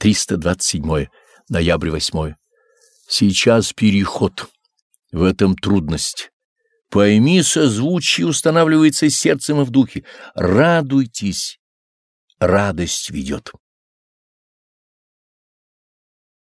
327. Ноябрь 8. Сейчас переход. В этом трудность. Пойми, созвучие устанавливается сердцем и в духе. Радуйтесь. Радость ведет.